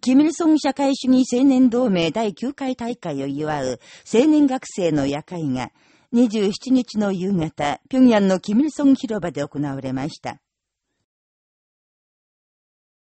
キミルソン社会主義青年同盟第9回大会を祝う青年学生の夜会が27日の夕方、平壌のキミルソン広場で行われました。